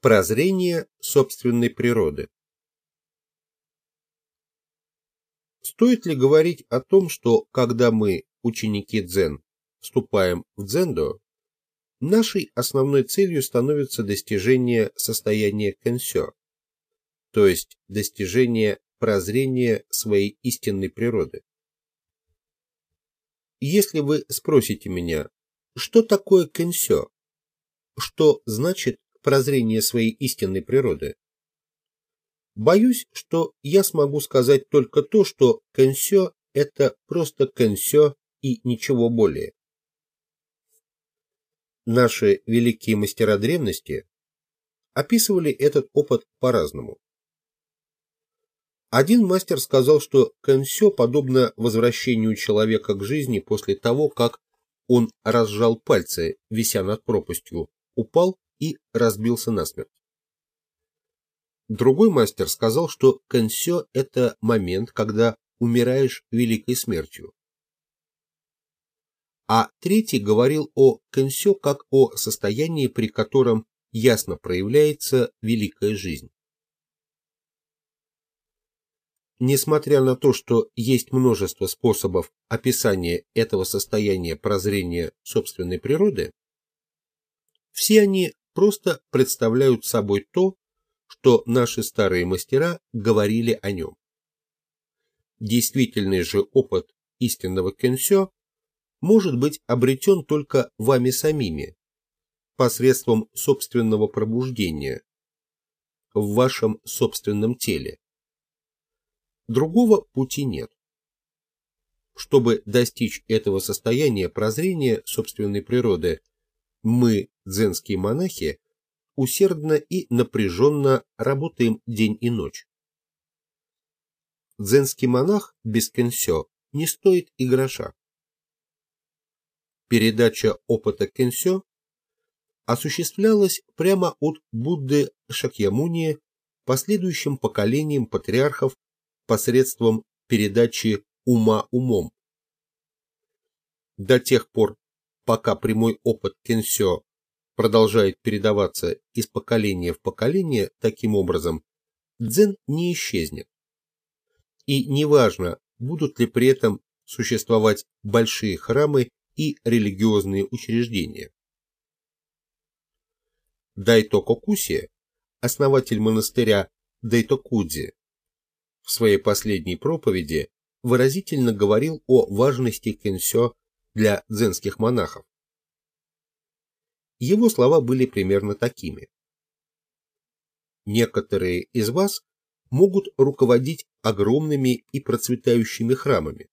Прозрение собственной природы. Стоит ли говорить о том, что когда мы, ученики дзен, вступаем в дзендо, нашей основной целью становится достижение состояния кэнсё, то есть достижение прозрения своей истинной природы? Если вы спросите меня, что такое кэнсё, что значит прозрение своей истинной природы. Боюсь, что я смогу сказать только то, что кэнсё – это просто кэнсё и ничего более. Наши великие мастера древности описывали этот опыт по-разному. Один мастер сказал, что кэнсё подобно возвращению человека к жизни после того, как он разжал пальцы, вися над пропастью, упал и разбился насмерть. Другой мастер сказал, что кэнсё – это момент, когда умираешь великой смертью. А третий говорил о кэнсё как о состоянии, при котором ясно проявляется великая жизнь. Несмотря на то, что есть множество способов описания этого состояния прозрения собственной природы, все они просто представляют собой то, что наши старые мастера говорили о нем. Действительный же опыт истинного кенсё может быть обретен только вами самими, посредством собственного пробуждения, в вашем собственном теле. Другого пути нет. Чтобы достичь этого состояния прозрения собственной природы, мы, дзенские монахи, усердно и напряженно работаем день и ночь. Дзенский монах без кенсё не стоит и гроша. Передача опыта кенсё осуществлялась прямо от Будды Шакьямуни последующим поколениям патриархов посредством передачи ума умом. До тех пор, пока прямой опыт кенсё продолжает передаваться из поколения в поколение таким образом, дзен не исчезнет. И неважно, будут ли при этом существовать большие храмы и религиозные учреждения. Дайтоко Куси, основатель монастыря Дайтокудзи, в своей последней проповеди выразительно говорил о важности кенсё для дзенских монахов. Его слова были примерно такими. Некоторые из вас могут руководить огромными и процветающими храмами,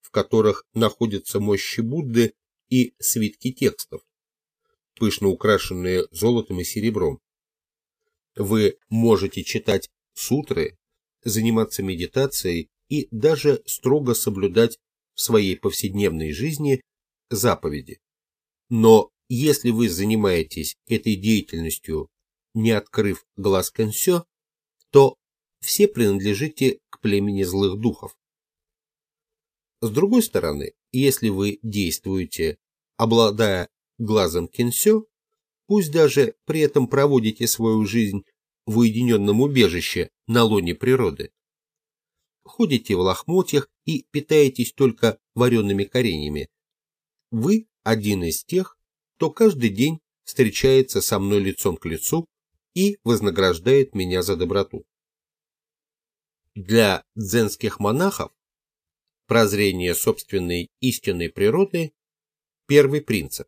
в которых находятся мощи Будды и свитки текстов, пышно украшенные золотом и серебром. Вы можете читать сутры, заниматься медитацией и даже строго соблюдать в своей повседневной жизни заповеди. Но если вы занимаетесь этой деятельностью, не открыв глаз консё, то все принадлежите к племени злых духов. С другой стороны, если вы действуете, обладая глазом кенсё, пусть даже при этом проводите свою жизнь в уединенном убежище на лоне природы, ходите в лохмотьях и питаетесь только вареными коренями. Вы один из тех, кто каждый день встречается со мной лицом к лицу и вознаграждает меня за доброту. Для дзенских монахов прозрение собственной истинной природы – первый принцип.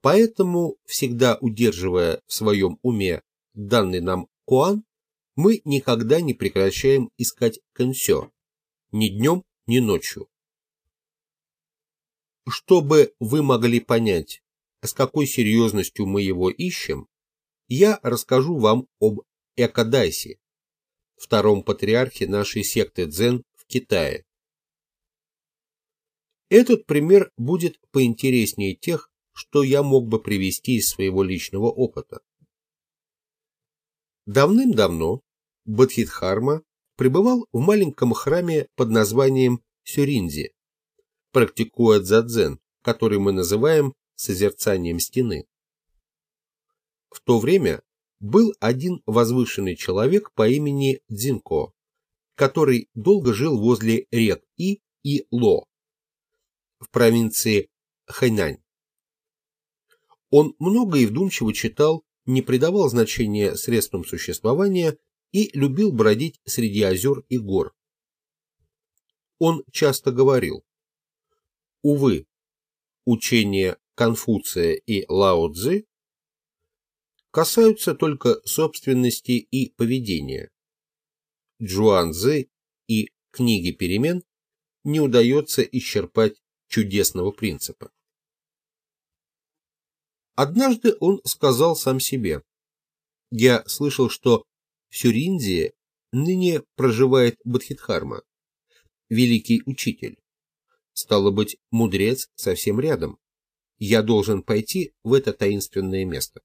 Поэтому, всегда удерживая в своем уме данный нам куан, мы никогда не прекращаем искать консё, ни днем, ни ночью. Чтобы вы могли понять, с какой серьезностью мы его ищем, я расскажу вам об Экадайсе, втором патриархе нашей секты Дзен в Китае. Этот пример будет поинтереснее тех, что я мог бы привести из своего личного опыта. Давным-давно Бодхидхарма пребывал в маленьком храме под названием Сюринзи, практикуя дзадзен, который мы называем созерцанием стены. В то время был один возвышенный человек по имени Дзинко, который долго жил возле рек И и Ло в провинции Хайнань. Он много и вдумчиво читал, не придавал значения средствам существования и любил бродить среди озер и гор. Он часто говорил, увы, учения Конфуция и Лао Цзы касаются только собственности и поведения. Джуан Цзы и книги перемен не удается исчерпать чудесного принципа. Однажды он сказал сам себе, «Я слышал, что в Сюриндии ныне проживает Бадхидхарма, великий учитель. Стало быть, мудрец совсем рядом. Я должен пойти в это таинственное место».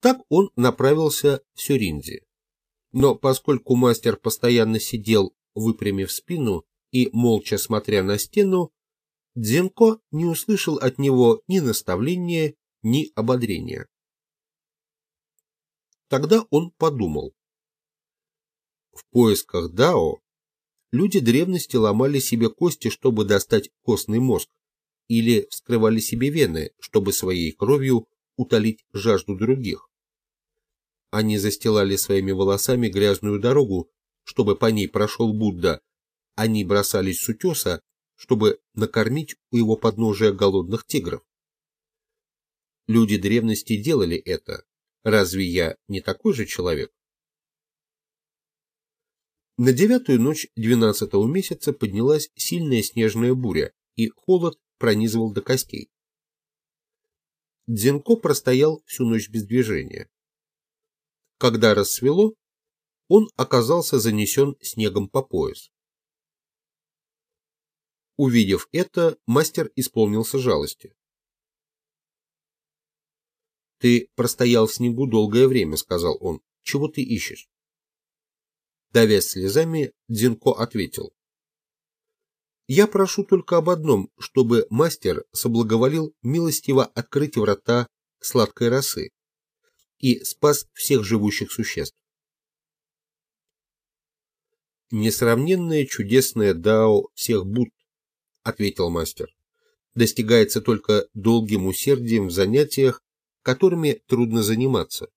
Так он направился в Сюринди. Но поскольку мастер постоянно сидел, выпрямив спину и молча смотря на стену, Дзенко не услышал от него ни наставления, ни ободрения. Тогда он подумал. В поисках Дао люди древности ломали себе кости, чтобы достать костный мозг, или вскрывали себе вены, чтобы своей кровью утолить жажду других. Они застилали своими волосами грязную дорогу, чтобы по ней прошел Будда. Они бросались с утеса, чтобы накормить у его подножия голодных тигров. Люди древности делали это. Разве я не такой же человек? На девятую ночь двенадцатого месяца поднялась сильная снежная буря, и холод пронизывал до костей. Дзенко простоял всю ночь без движения. Когда рассвело, он оказался занесен снегом по пояс. Увидев это, мастер исполнился жалости. «Ты простоял в снегу долгое время», — сказал он. «Чего ты ищешь?» Давясь слезами, Дзинко ответил. «Я прошу только об одном, чтобы мастер соблаговолил милостиво открыть врата сладкой росы и спас всех живущих существ. Несравненное чудесное дао всех Будд, ответил мастер, достигается только долгим усердием в занятиях, которыми трудно заниматься,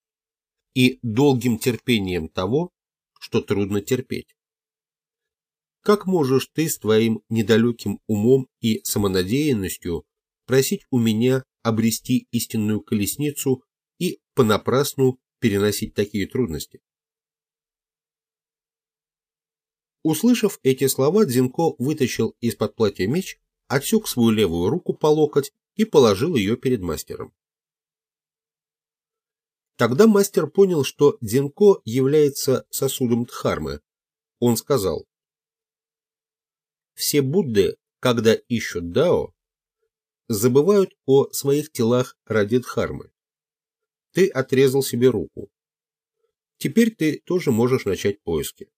и долгим терпением того, что трудно терпеть. Как можешь ты с твоим недалеким умом и самонадеянностью просить у меня обрести истинную колесницу и понапрасну переносить такие трудности. Услышав эти слова, Дзинко вытащил из-под платья меч, отсек свою левую руку по локоть и положил ее перед мастером. Тогда мастер понял, что Дзинко является сосудом Дхармы. Он сказал, «Все Будды, когда ищут Дао, забывают о своих телах ради Дхармы. Ты отрезал себе руку. Теперь ты тоже можешь начать поиски.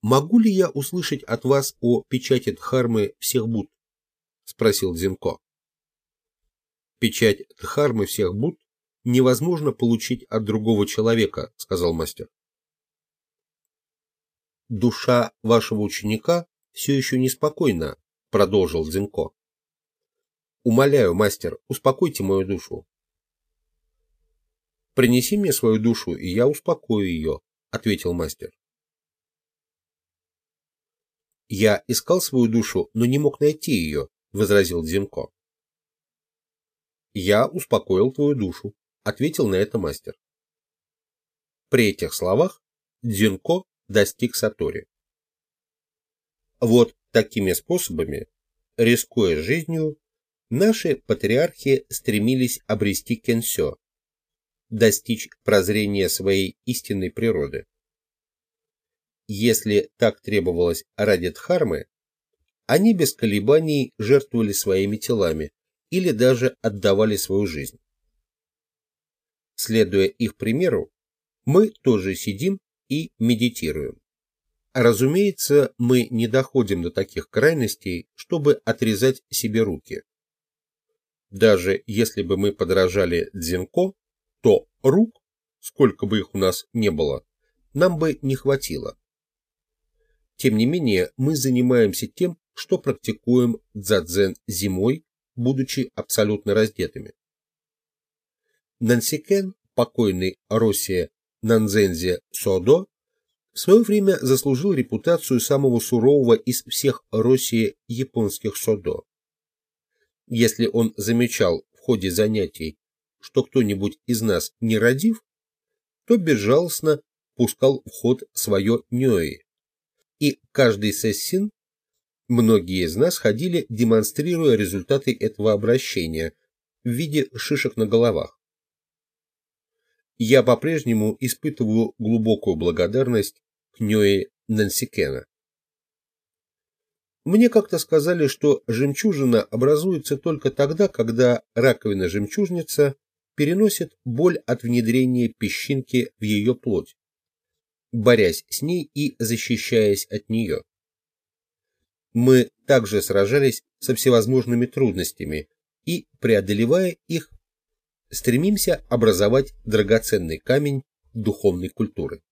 «Могу ли я услышать от вас о печати Дхармы всех Буд?» — спросил Зинко. «Печать Дхармы всех Буд невозможно получить от другого человека», — сказал мастер. «Душа вашего ученика все еще неспокойна», — продолжил Дзинко. Умоляю, мастер, успокойте мою душу. Принеси мне свою душу, и я успокою ее, ответил мастер. Я искал свою душу, но не мог найти ее, возразил Дзимко. Я успокоил твою душу, ответил на это мастер. При этих словах Дзинко достиг Сатори. Вот такими способами, рискуя жизнью, Наши патриархи стремились обрести кенсё, достичь прозрения своей истинной природы. Если так требовалось ради Дхармы, они без колебаний жертвовали своими телами или даже отдавали свою жизнь. Следуя их примеру, мы тоже сидим и медитируем. Разумеется, мы не доходим до таких крайностей, чтобы отрезать себе руки Даже если бы мы подражали Дзенко, то рук, сколько бы их у нас не было, нам бы не хватило. Тем не менее, мы занимаемся тем, что практикуем дзадзен зимой, будучи абсолютно раздетыми. Нансикен, покойный Россия Нанзензе Содо, в свое время заслужил репутацию самого сурового из всех России японских Содо. Если он замечал в ходе занятий, что кто-нибудь из нас не родив, то безжалостно пускал в ход свое нёи. И каждый сессин, многие из нас ходили, демонстрируя результаты этого обращения в виде шишек на головах. Я по-прежнему испытываю глубокую благодарность к Нёе Нансикена. Мне как-то сказали, что жемчужина образуется только тогда, когда раковина-жемчужница переносит боль от внедрения песчинки в ее плоть, борясь с ней и защищаясь от нее. Мы также сражались со всевозможными трудностями и, преодолевая их, стремимся образовать драгоценный камень духовной культуры.